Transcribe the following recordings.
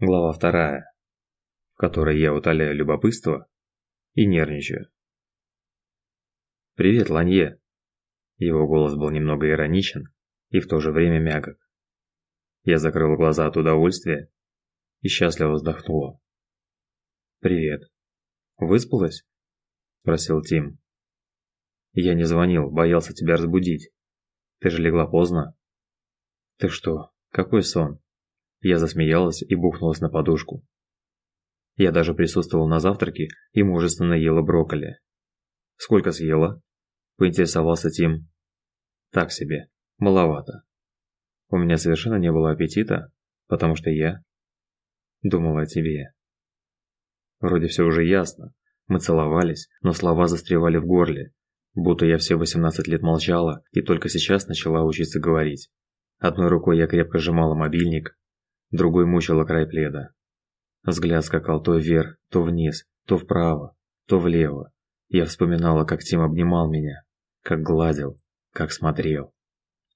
Глава вторая, в которой я утоляю любопытство и нервничаю. «Привет, Ланье!» Его голос был немного ироничен и в то же время мягок. Я закрыл глаза от удовольствия и счастливо вздохнула. «Привет. Выспалась?» – спросил Тим. «Я не звонил, боялся тебя разбудить. Ты же легла поздно». «Ты что, какой сон?» Я засмеялась и бухнулась на подушку. Я даже присутствовал на завтраке и мужественно ела брокколи. «Сколько съела?» – поинтересовался Тим. «Так себе. Маловато. У меня совершенно не было аппетита, потому что я думала о тебе». Вроде все уже ясно. Мы целовались, но слова застревали в горле, будто я все 18 лет молчала и только сейчас начала учиться говорить. Одной рукой я крепко сжимала мобильник, другой мучила край пледа. Взгляд скакал то вверх, то вниз, то вправо, то влево. Я вспоминала, как Тим обнимал меня, как гладил, как смотрел.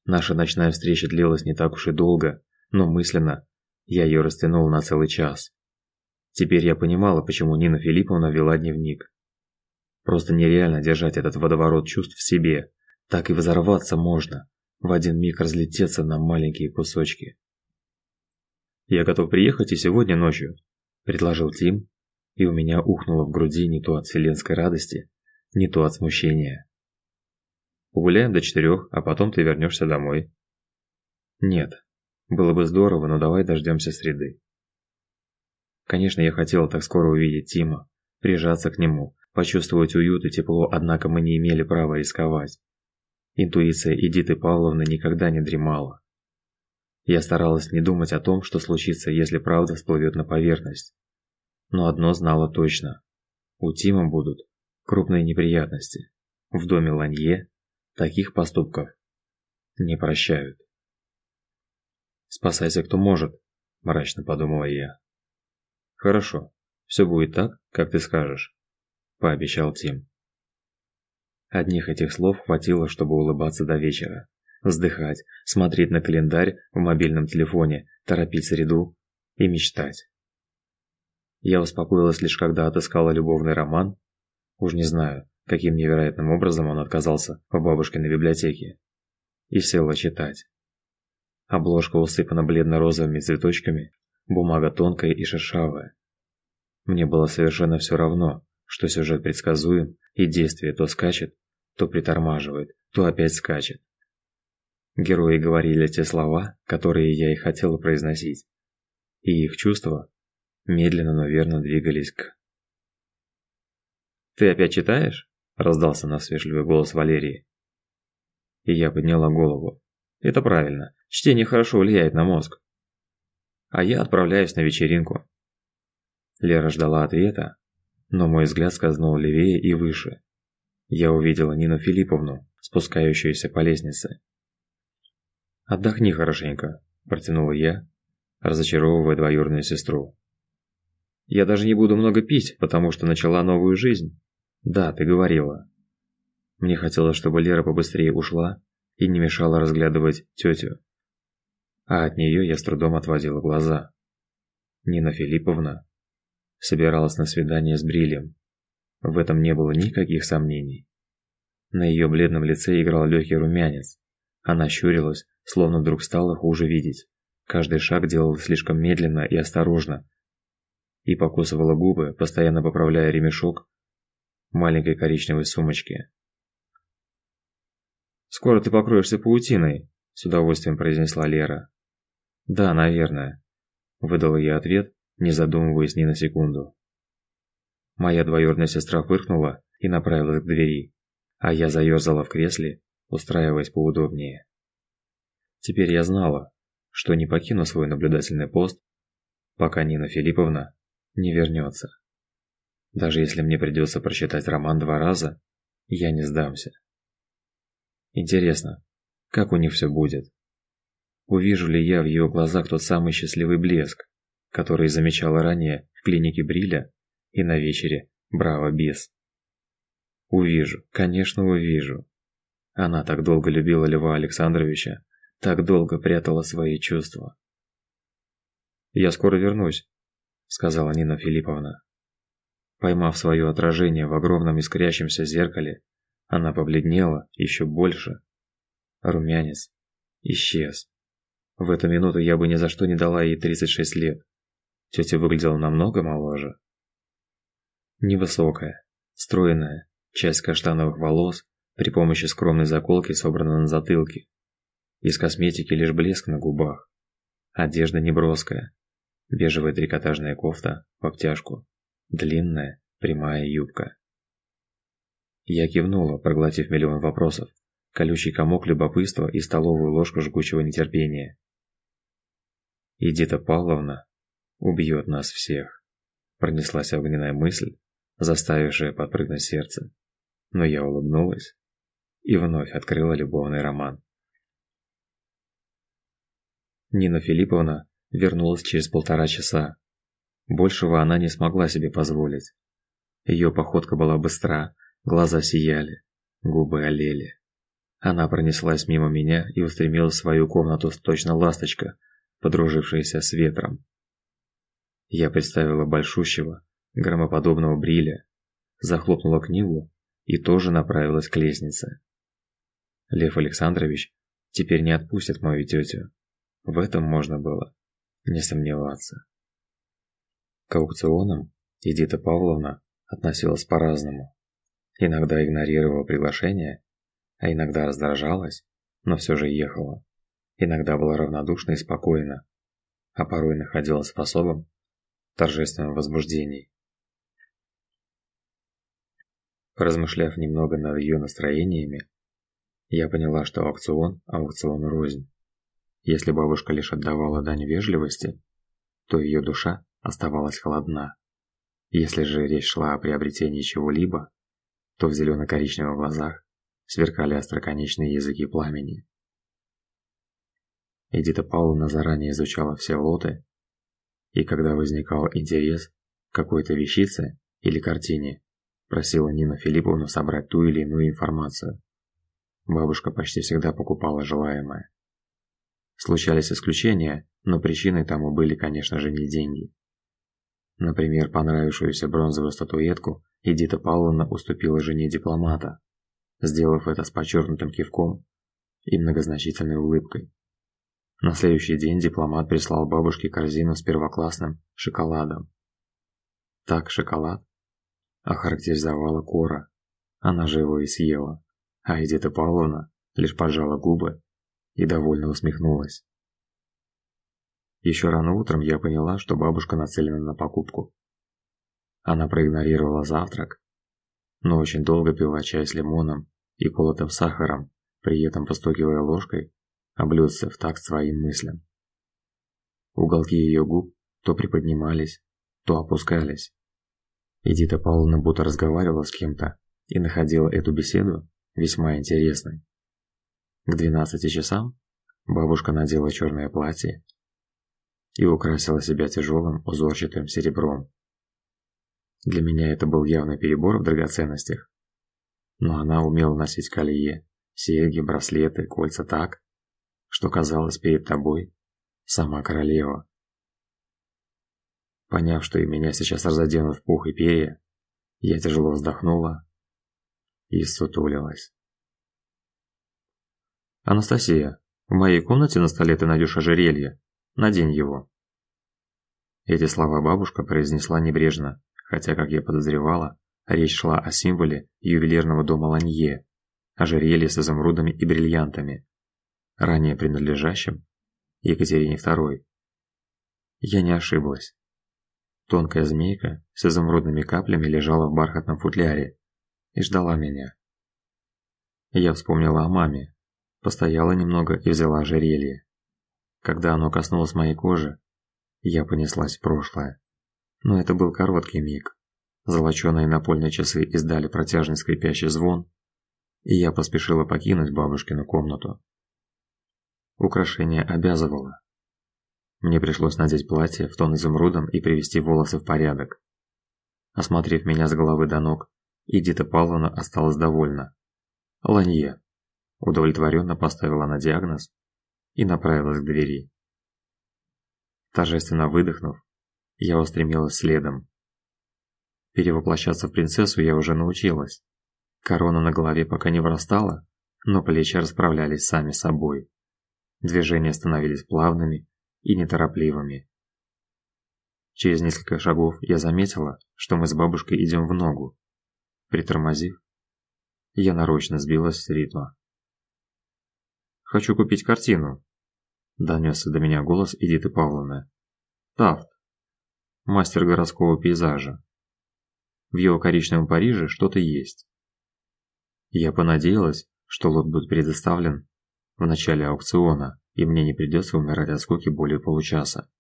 Наша ночная встреча длилась не так уж и долго, но мысленно я ее растянул на целый час. Теперь я понимала, почему Нина Филипповна вела дневник. Просто нереально держать этот водоворот чувств в себе. Так и взорваться можно, в один миг разлететься на маленькие кусочки. «Я готов приехать и сегодня ночью», – предложил Тим, и у меня ухнуло в груди не то от вселенской радости, не то от смущения. «Погуляем до четырех, а потом ты вернешься домой». «Нет, было бы здорово, но давай дождемся среды». Конечно, я хотела так скоро увидеть Тима, прижаться к нему, почувствовать уют и тепло, однако мы не имели права рисковать. Интуиция Эдиты Павловны никогда не дремала. Я старалась не думать о том, что случится, если правда всплывет на поверхность. Но одно знала точно. У Тима будут крупные неприятности. В доме Ланье таких поступков не прощают. «Спасайся, кто может», – мрачно подумала я. «Хорошо, все будет так, как ты скажешь», – пообещал Тим. Одних этих слов хватило, чтобы улыбаться до вечера вздыхать, смотреть на календарь в мобильном телефоне, торопить среду и мечтать. Я успокоилась лишь когда отыскала любовный роман. Уж не знаю, каким невероятным образом он отказался в бабушкиной библиотеке. И села читать. Обложка усыпана бледно-розовыми цветочками, бумага тонкая и шершавая. Мне было совершенно все равно, что сюжет предсказуем, и действие то скачет, то притормаживает, то опять скачет. Герои говорили те слова, которые я и хотела произносить. И их чувства медленно, но верно двигались к... «Ты опять читаешь?» – раздался насвежливый голос Валерии. И я подняла голову. «Это правильно. Чтение хорошо влияет на мозг. А я отправляюсь на вечеринку». Лера ждала ответа, но мой взгляд скользнул левее и выше. Я увидела Нину Филипповну, спускающуюся по лестнице. «Отдохни хорошенько», – протянула я, разочаровывая двоюродную сестру. «Я даже не буду много пить, потому что начала новую жизнь». «Да, ты говорила». Мне хотелось, чтобы Лера побыстрее ушла и не мешала разглядывать тетю. А от нее я с трудом отводила глаза. Нина Филипповна собиралась на свидание с Брилем. В этом не было никаких сомнений. На ее бледном лице играл легкий румянец. Она щурилась, словно вдруг стало хуже видеть. Каждый шаг делал слишком медленно и осторожно. И покусывала губы, постоянно поправляя ремешок маленькой коричневой сумочки. «Скоро ты покроешься паутиной», – с удовольствием произнесла Лера. «Да, наверное», – выдала я ответ, не задумываясь ни на секунду. Моя двоюродная сестра фыркнула и направилась к двери, а я заерзала в кресле, устраиваясь поудобнее. Теперь я знала, что не покину свой наблюдательный пост, пока Нина Филипповна не вернется. Даже если мне придется прочитать роман два раза, я не сдамся. Интересно, как у них все будет? Увижу ли я в ее глазах тот самый счастливый блеск, который замечала ранее в клинике Бриля и на вечере Браво Бес? Увижу, конечно увижу. Она так долго любила Льва Александровича, так долго прятала свои чувства. «Я скоро вернусь», — сказала Нина Филипповна. Поймав свое отражение в огромном искрящемся зеркале, она побледнела еще больше. Румянец исчез. В эту минуту я бы ни за что не дала ей 36 лет. Тетя выглядела намного моложе. Невысокая, стройная, часть каштановых волос при помощи скромной заколки собрана на затылке. Из косметики лишь блеск на губах. Одежда неброская. Бежевая трикотажная кофта в обтяжку. Длинная, прямая юбка. Я кивнула, проглотив миллион вопросов, колючий комок любопытства и столовую ложку жгучего нетерпения. Эдита Павловна убьет нас всех. Пронеслась огненная мысль, заставившая подпрыгнуть сердце. Но я улыбнулась и вновь открыла любовный роман. Нина Филипповна вернулась через полтора часа. Большего она не смогла себе позволить. Ее походка была быстра, глаза сияли, губы олели. Она пронеслась мимо меня и устремилась в свою комнату точно ласточка, подружившаяся с ветром. Я представила большущего, громоподобного бриля, захлопнула книгу и тоже направилась к лестнице. Лев Александрович теперь не отпустит мою тетю. В этом можно было не сомневаться. К аукционам Эдита Павловна относилась по-разному. Иногда игнорировала приглашение, а иногда раздражалась, но все же ехала. Иногда была равнодушна и спокойна, а порой находилась в особом торжественном возбуждении. Поразмышляв немного над ее настроениями, я поняла, что аукцион – аукцион рознь. Если бабушка лишь отдавала дань вежливости, то ее душа оставалась холодна. Если же речь шла о приобретении чего-либо, то в зелено-коричневых глазах сверкали остроконечные языки пламени. Эдита Павловна заранее изучала все лоты, и когда возникал интерес к какой-то вещице или картине, просила Нину Филипповну собрать ту или иную информацию. Бабушка почти всегда покупала желаемое. Случались исключения, но причиной тому были, конечно же, не деньги. Например, понравившуюся бронзовую статуэтку Эдита Павловна уступила жене дипломата, сделав это с подчеркнутым кивком и многозначительной улыбкой. На следующий день дипломат прислал бабушке корзину с первоклассным шоколадом. Так шоколад охарактеризовала Кора. Она же его и съела. А Эдита Павловна лишь поджала губы и довольно усмехнулась. Еще рано утром я поняла, что бабушка нацелена на покупку. Она проигнорировала завтрак, но очень долго пила чай с лимоном и колотым сахаром, при этом постукивая ложкой о блюдце в такт своим мыслям. Уголки ее губ то приподнимались, то опускались. Эдита Павловна будто разговаривала с кем-то и находила эту беседу весьма интересной. К 12 часам бабушка надела черное платье и украсила себя тяжелым узорчатым серебром. Для меня это был явный перебор в драгоценностях, но она умела носить колье, серьги, браслеты, кольца так, что казалось перед тобой сама королева. Поняв, что и меня сейчас разоденут в пух и перья, я тяжело вздохнула и сутулилась. «Анастасия, в моей комнате на столе ты найдешь ожерелье. Надень его». Эти слова бабушка произнесла небрежно, хотя, как я подозревала, речь шла о символе ювелирного дома Ланье, ожерелье с изумрудами и бриллиантами, ранее принадлежащим Екатерине II. Я не ошиблась. Тонкая змейка с изумрудными каплями лежала в бархатном футляре и ждала меня. Я вспомнила о маме, постояла немного и взяла ожерелье. Когда оно коснулось моей кожи, я понеслась в прошлое. Но это был короткий миг. Золоченые напольные часы издали протяжный скрипящий звон, и я поспешила покинуть бабушкину комнату. Украшение обязывало. Мне пришлось надеть платье в тон изумрудом и привести волосы в порядок. Осмотрев меня с головы до ног, Эдита Павловна осталась довольна. Ланье. Удовлетворенно поставила на диагноз и направилась к двери. Торжественно выдохнув, я устремилась следом. Перевоплощаться в принцессу я уже научилась. Корона на голове пока не вырастала, но плечи расправлялись сами собой. Движения становились плавными и неторопливыми. Через несколько шагов я заметила, что мы с бабушкой идем в ногу. Притормозив, я нарочно сбилась с ритма. «Хочу купить картину», – донесся до меня голос Эдиты Павловны. «Тафт, мастер городского пейзажа. В его коричневом Париже что-то есть». Я понадеялась, что лот будет предоставлен в начале аукциона, и мне не придется умирать от скуки более получаса.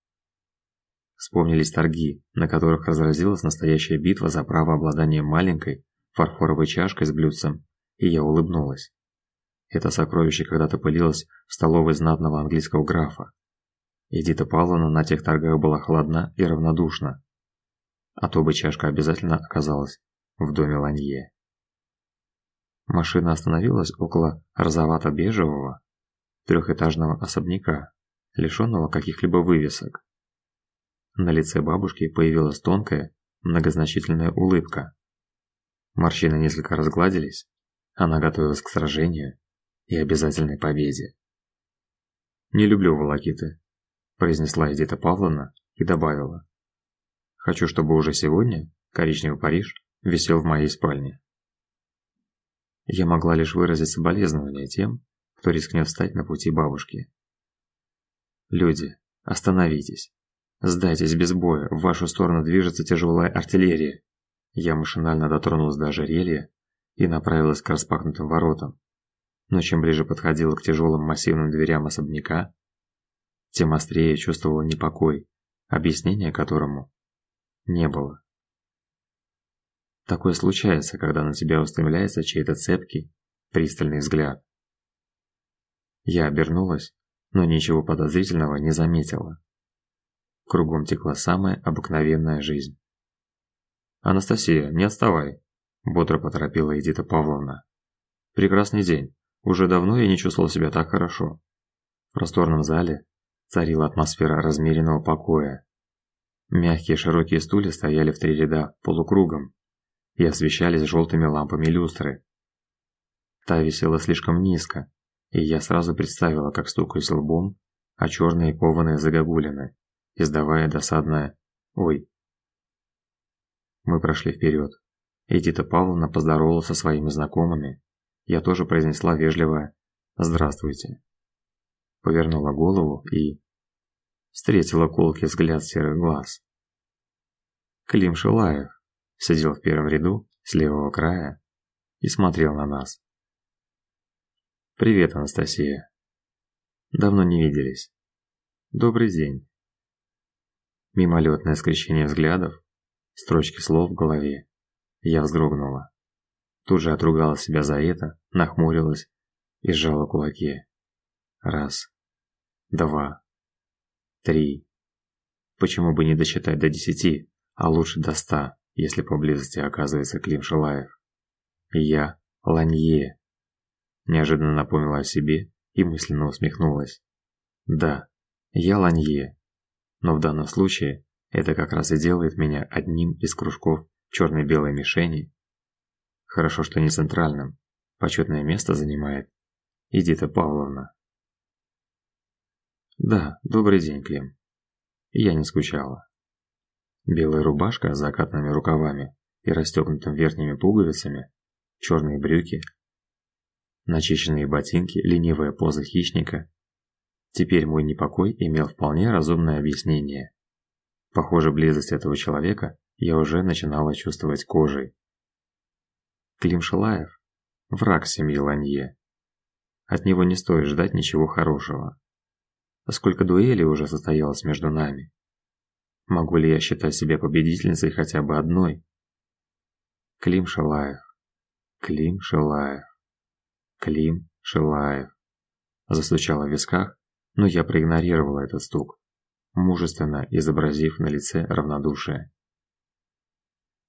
Вспомнились торги, на которых разразилась настоящая битва за право обладания маленькой фарфоровой чашкой с блюдцем, и я улыбнулась. Это сокровище когда-то пылилось в столовой знатного английского графа. Эдита Павловна на тех торгах была холодна и равнодушна. А то бы чашка обязательно оказалась в доме Ланье. Машина остановилась около розовато-бежевого трехэтажного особняка, лишенного каких-либо вывесок. На лице бабушки появилась тонкая, многозначительная улыбка. Морщины несколько разгладились, она готовилась к сражению и обязательной победе. «Не люблю волокиты», – произнесла Эдита Павловна и добавила. «Хочу, чтобы уже сегодня коричневый Париж висел в моей спальне». Я могла лишь выразить соболезнования тем, кто рискнет встать на пути бабушки. «Люди, остановитесь!» «Сдайтесь без боя, в вашу сторону движется тяжелая артиллерия». Я машинально дотронулась до ожерелья и направилась к распахнутым воротам. Но чем ближе подходила к тяжелым массивным дверям особняка, тем острее чувствовала непокой, объяснения которому не было. Такое случается, когда на тебя устремляется чей-то цепкий, пристальный взгляд. Я обернулась, но ничего подозрительного не заметила. Кругом текла самая обыкновенная жизнь. «Анастасия, не отставай!» – бодро поторопила Эдита Павловна. «Прекрасный день. Уже давно я не чувствовал себя так хорошо». В просторном зале царила атмосфера размеренного покоя. Мягкие широкие стулья стояли в три ряда полукругом и освещались желтыми лампами люстры. Та висела слишком низко, и я сразу представила, как стукаюсь лбом о черные кованые загогулины издавая досадное «Ой». Мы прошли вперед. Эдита Павловна поздоровалась со своими знакомыми. Я тоже произнесла вежливое «Здравствуйте». Повернула голову и... Встретила колкий взгляд серых глаз. Клим Шилаев сидел в первом ряду с левого края и смотрел на нас. «Привет, Анастасия. Давно не виделись. Добрый день. Мимолетное скрещение взглядов, строчки слов в голове. Я вздрогнула. Тут же отругала себя за это, нахмурилась и сжала кулаки. Раз, два, три. Почему бы не досчитать до десяти, а лучше до ста, если поблизости оказывается Клим Шилаев? Я Ланье. Неожиданно напомнила о себе и мысленно усмехнулась. Да, я Ланье, но в данном случае это как раз и делает меня одним из кружков черно-белой мишени. Хорошо, что не центральным. Почетное место занимает Эдита Павловна. Да, добрый день, Клим. Я не скучала. Белая рубашка с закатными рукавами и расстегнутыми верхними пуговицами, черные брюки, начищенные ботинки, ленивая поза хищника Теперь мой непокой имел вполне разумное объяснение. Похоже, близость этого человека я уже начинала чувствовать кожей. Клим Шилаев – враг семьи Ланье. От него не стоит ждать ничего хорошего. Сколько дуэлей уже состоялось между нами? Могу ли я считать себя победительницей хотя бы одной? Клим Шилаев. Клим Шилаев. Клим Шилаев. Застучало в висках, но я проигнорировала этот стук, мужественно изобразив на лице равнодушие.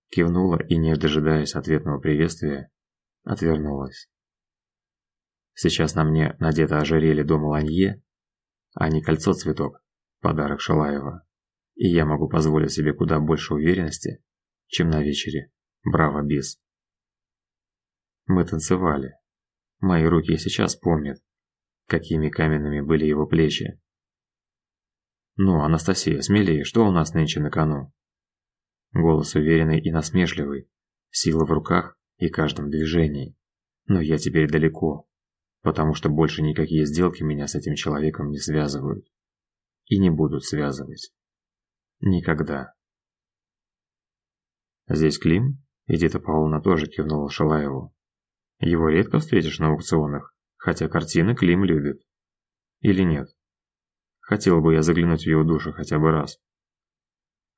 Кивнула и, не дожидаясь ответного приветствия, отвернулась. Сейчас на мне надето ожерелье дома Ланье, а не кольцо-цветок, Подарок Шалаева. И я могу позволить себе куда больше уверенности, чем на вечере. Браво, бис. Мы танцевали. Мои руки сейчас помнят, какими каменными были его плечи. «Ну, Анастасия, смелее, что у нас нынче на кону?» Голос уверенный и насмешливый, сила в руках и каждом движении. Но я теперь далеко, потому что больше никакие сделки меня с этим человеком не связывают. И не будут связывать. Никогда. Здесь Клим? Эдита Павловна тоже кивнула Шалаеву. Его редко встретишь на аукционах, хотя картины Клим любит. Или нет? Хотел бы я заглянуть в его душу хотя бы раз.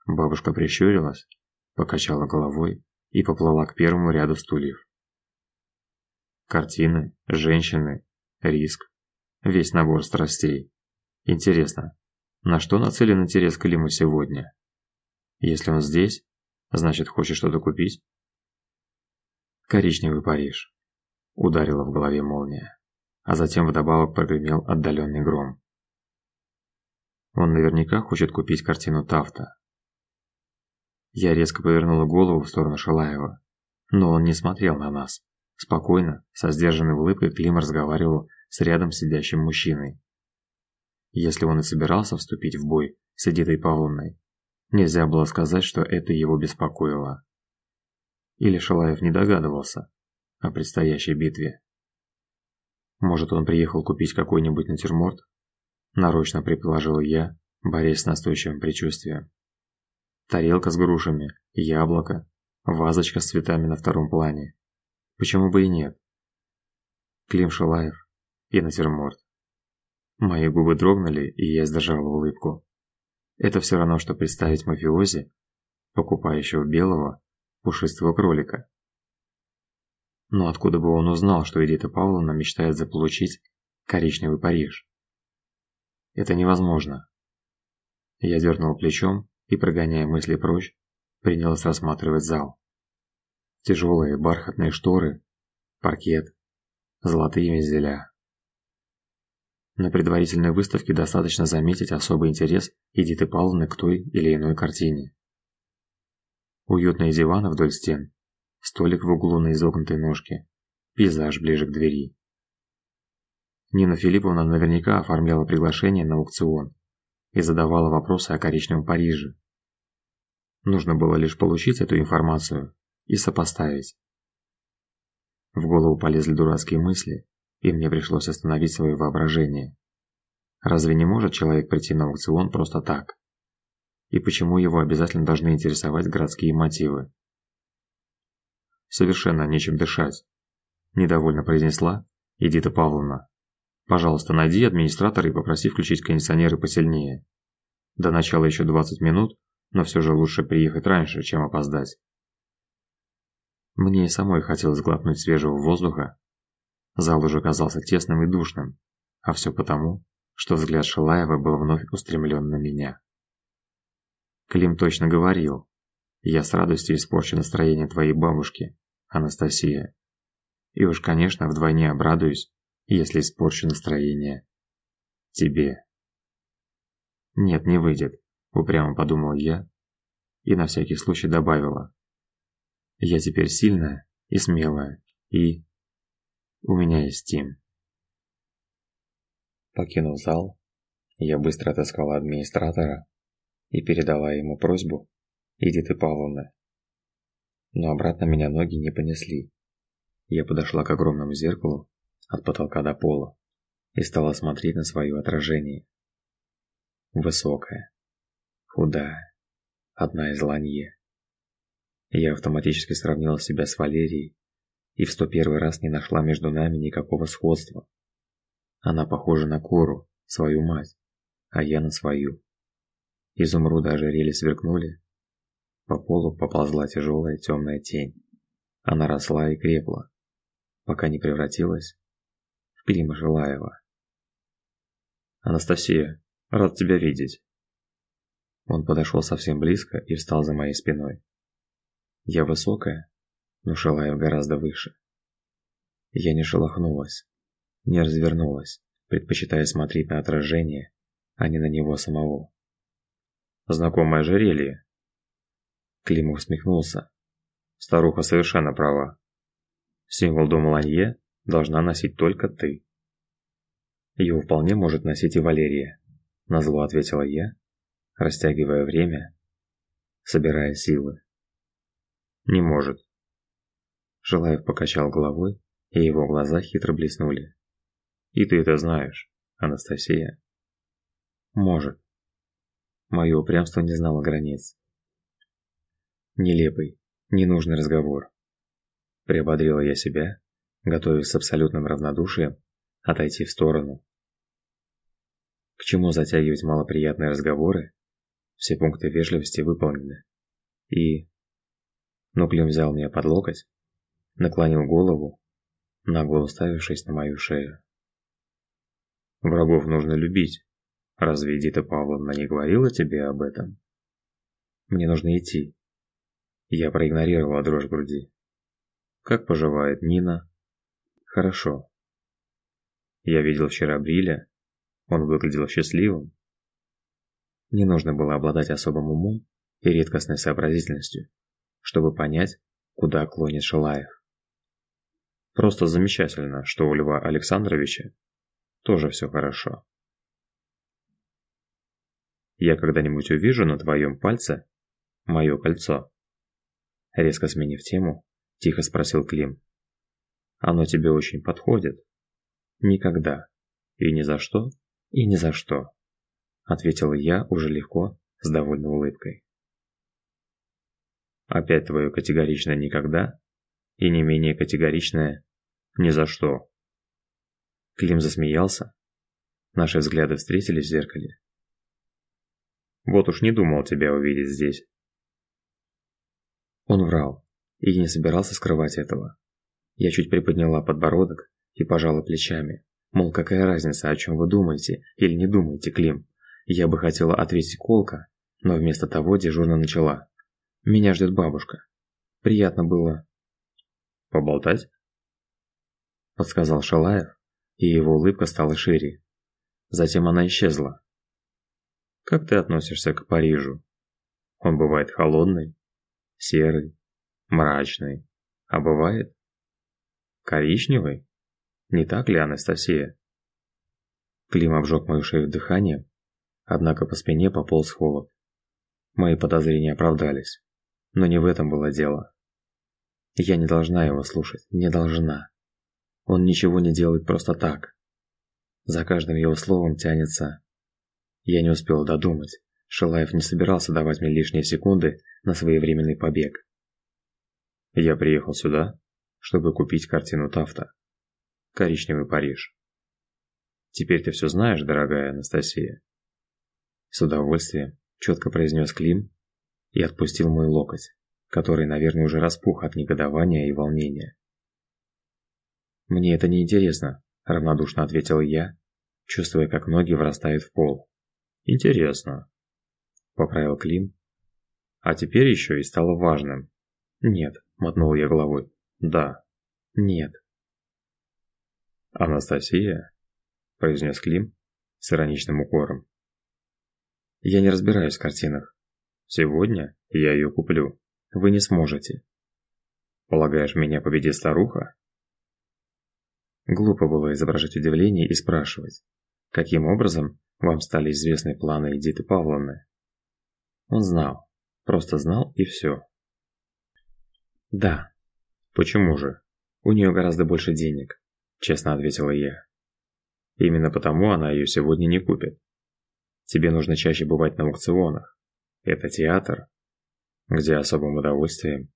Бабушка прищурилась, покачала головой и поплыла к первому ряду стульев. Картины, женщины, риск, весь набор страстей. Интересно, на что нацелен интерес Климу сегодня? Если он здесь, значит хочет что-то купить? Коричневый Париж. Ударила в голове молния, а затем вдобавок прогремел отдаленный гром. Он наверняка хочет купить картину Тафта. Я резко повернула голову в сторону Шалаева, но он не смотрел на нас. Спокойно, со сдержанной улыбкой Клим разговаривал с рядом сидящим мужчиной. Если он и собирался вступить в бой с Эдитой Павловной, нельзя было сказать, что это его беспокоило. Или Шалаев не догадывался о предстоящей битве. Может, он приехал купить какой-нибудь натюрморт? Нарочно предположил я, борясь с настойчивым предчувствием. Тарелка с грушами, яблоко, вазочка с цветами на втором плане. Почему бы и нет? Клим Шалаев и натюрморт. Мои губы дрогнули, и я сдержал улыбку. Это все равно, что представить мафиози, покупающего белого, пушистого кролика. Но откуда бы он узнал, что Эдита Павловна мечтает заполучить коричневый Париж? Это невозможно. Я дернул плечом и, прогоняя мысли прочь, принялся рассматривать зал. Тяжелые бархатные шторы, паркет, золотые вензеля. На предварительной выставке достаточно заметить особый интерес Эдиты Павловны к той или иной картине. Уютные диваны вдоль стен, столик в углу на изогнутой ножке, пейзаж ближе к двери. Нина Филипповна наверняка оформляла приглашение на аукцион и задавала вопросы о коричневом Париже. Нужно было лишь получить эту информацию и сопоставить. В голову полезли дурацкие мысли, и мне пришлось остановить свое воображение. Разве не может человек прийти на аукцион просто так? И почему его обязательно должны интересовать городские мотивы? Совершенно нечем дышать, недовольно произнесла Эдита Павловна. Пожалуйста, найди администратора и попроси включить кондиционеры посильнее. До начала еще 20 минут, но все же лучше приехать раньше, чем опоздать. Мне и самой хотелось глотнуть свежего воздуха. Зал уже казался тесным и душным, а все потому, что взгляд Шилаева был вновь устремлен на меня. Клим точно говорил, я с радостью испорчу настроение твоей бабушки, Анастасия. И уж, конечно, вдвойне обрадуюсь, если испорчу настроение тебе. Нет, не выйдет, упрямо подумал я и на всякий случай добавила. Я теперь сильная и смелая, и у меня есть Тим. Покинув зал, я быстро отыскала администратора и передала ему просьбу Эдиты Павловны. Но обратно меня ноги не понесли. Я подошла к огромному зеркалу от потолка до пола и стала смотреть на свое отражение. Высокая, худая, одна из ланье. Я автоматически сравнила себя с Валерией и в сто первый раз не нашла между нами никакого сходства. Она похожа на Кору, свою мать, а я на свою. Изумруды ожерелья сверкнули. По полу поползла тяжелая темная тень. Она росла и крепла, пока не превратилась Клима Жилаева. «Анастасия, рад тебя видеть». Он подошел совсем близко и встал за моей спиной. Я высокая, но Шилаев гораздо выше. Я не шелохнулась, не развернулась, предпочитая смотреть на отражение, а не на него самого. знакомое ожерелье. Клим усмехнулся. Старуха совершенно права. Символ дома Ланье должна носить только ты. Его вполне может носить и Валерия, назло ответила я, растягивая время, собирая силы. Не может. Желаев покачал головой, и его глаза хитро блеснули. И ты это знаешь, Анастасия. Может. Мое упрямство не знало границ. Нелепый, ненужный разговор. Приободрила я себя, готовясь с абсолютным равнодушием отойти в сторону. К чему затягивать малоприятные разговоры? Все пункты вежливости выполнены. И... Но Клим взял меня под локоть, наклонил голову, нагло уставившись на мою шею. Врагов нужно любить. Разве Эдита Павловна не говорила тебе об этом? Мне нужно идти. Я проигнорировала дрожь груди. Как поживает Нина? Хорошо. Я видел вчера Бриля. Он выглядел счастливым. Не нужно было обладать особым умом и редкостной сообразительностью, чтобы понять, куда клонит Шалаев. Просто замечательно, что у Льва Александровича тоже все хорошо. Я когда-нибудь увижу на твоем пальце мое кольцо. Резко сменив тему, тихо спросил Клим. Оно тебе очень подходит. Никогда. И ни за что? И ни за что. Ответила я уже легко, с довольной улыбкой. Опять твое категоричное «никогда» и не менее категоричное «ни за что». Клим засмеялся. Наши взгляды встретились в зеркале. Вот уж не думал тебя увидеть здесь. Он врал и не собирался скрывать этого. Я чуть приподняла подбородок и пожала плечами. Мол, какая разница, о чем вы думаете или не думаете, Клим? Я бы хотела ответить колко, но вместо того дежурно начала. Меня ждет бабушка. Приятно было... Поболтать? Подсказал Шалаев, и его улыбка стала шире. Затем она исчезла. Как ты относишься к Парижу? Он бывает холодный, серый, мрачный, а бывает коричневый? Не так ли, Анастасия? Клим обжег мою шею дыханием, однако по спине пополз холод. Мои подозрения оправдались, но не в этом было дело. Я не должна его слушать, не должна. Он ничего не делает просто так. За каждым его словом тянется... Я не успел додумать. Шилаев не собирался давать мне лишние секунды на своевременный побег. Я приехал сюда, чтобы купить картину Тафта. Коричневый Париж. Теперь ты все знаешь, дорогая Анастасия. С удовольствием четко произнес Клим и отпустил мой локоть, который, наверное, уже распух от негодования и волнения. «Мне это не интересно», – равнодушно ответил я, чувствуя, как ноги врастают в пол. «Интересно», – поправил Клим. «А теперь еще и стало важным». «Нет», – мотнул я головой. «Да». «Нет». «Анастасия», – произнес Клим с ироничным укором. «Я не разбираюсь в картинах. Сегодня я ее куплю. Вы не сможете». «Полагаешь, меня победит старуха?» Глупо было изображать удивление и спрашивать, каким образом вам стали известны планы Эдиты Павловны. Он знал, просто знал и все. Да. Почему же? У нее гораздо больше денег, честно ответила я. Именно потому она ее сегодня не купит. Тебе нужно чаще бывать на аукционах. Это театр, где особым удовольствием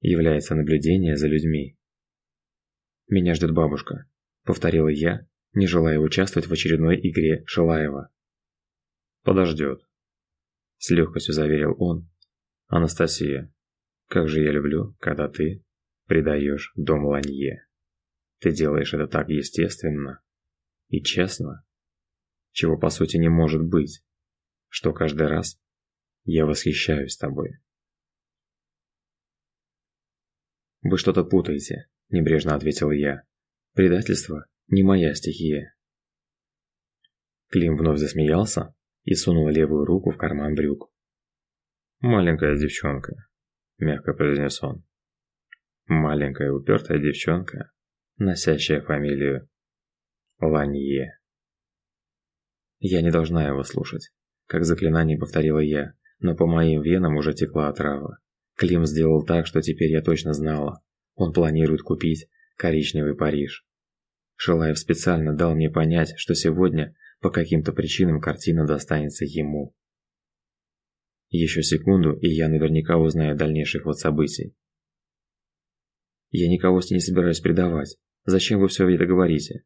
является наблюдение за людьми. «Меня ждет бабушка», — повторила я, не желая участвовать в очередной игре Шилаева. «Подождет», — с легкостью заверил он. «Анастасия, как же я люблю, когда ты предаешь дом Ланье. Ты делаешь это так естественно и честно, чего по сути не может быть, что каждый раз я восхищаюсь тобой». «Вы что-то путаете», небрежно ответил я. Предательство не моя стихия. Клим вновь засмеялся и сунул левую руку в карман брюк. Маленькая девчонка, мягко произнес он. Маленькая упертая девчонка, носящая фамилию Ланье. Я не должна его слушать, как заклинание повторила я, но по моим венам уже текла отрава. Клим сделал так, что теперь я точно знала. Он планирует купить коричневый Париж. Шилаев специально дал мне понять, что сегодня по каким-то причинам картина достанется ему. Еще секунду, и я наверняка узнаю дальнейший ход событий. Я никого с ней не собираюсь предавать. Зачем вы все это говорите?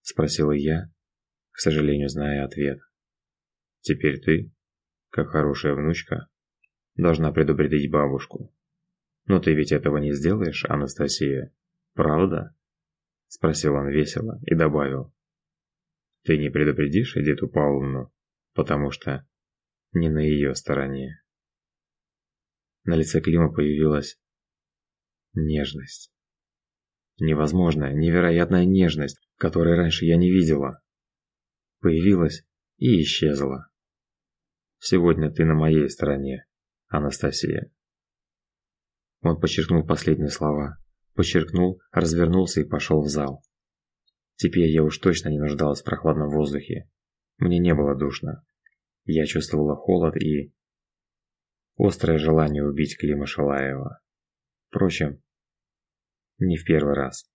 Спросила я, к сожалению, зная ответ. Теперь ты, как хорошая внучка, должна предупредить бабушку. Но ты ведь этого не сделаешь, Анастасия, правда? Спросил он весело и добавил. Ты не предупредишь Эдиту Павловну, потому что не на ее стороне. На лице Клима появилась нежность. Невозможная, невероятная нежность, которой раньше я не видела. Появилась и исчезла. Сегодня ты на моей стороне, Анастасия. Он подчеркнул последние слова, подчеркнул, развернулся и пошел в зал. Теперь я уж точно не нуждалась в прохладном воздухе. Мне не было душно. Я чувствовала холод и острое желание убить Клима Шалаева. Впрочем, не в первый раз.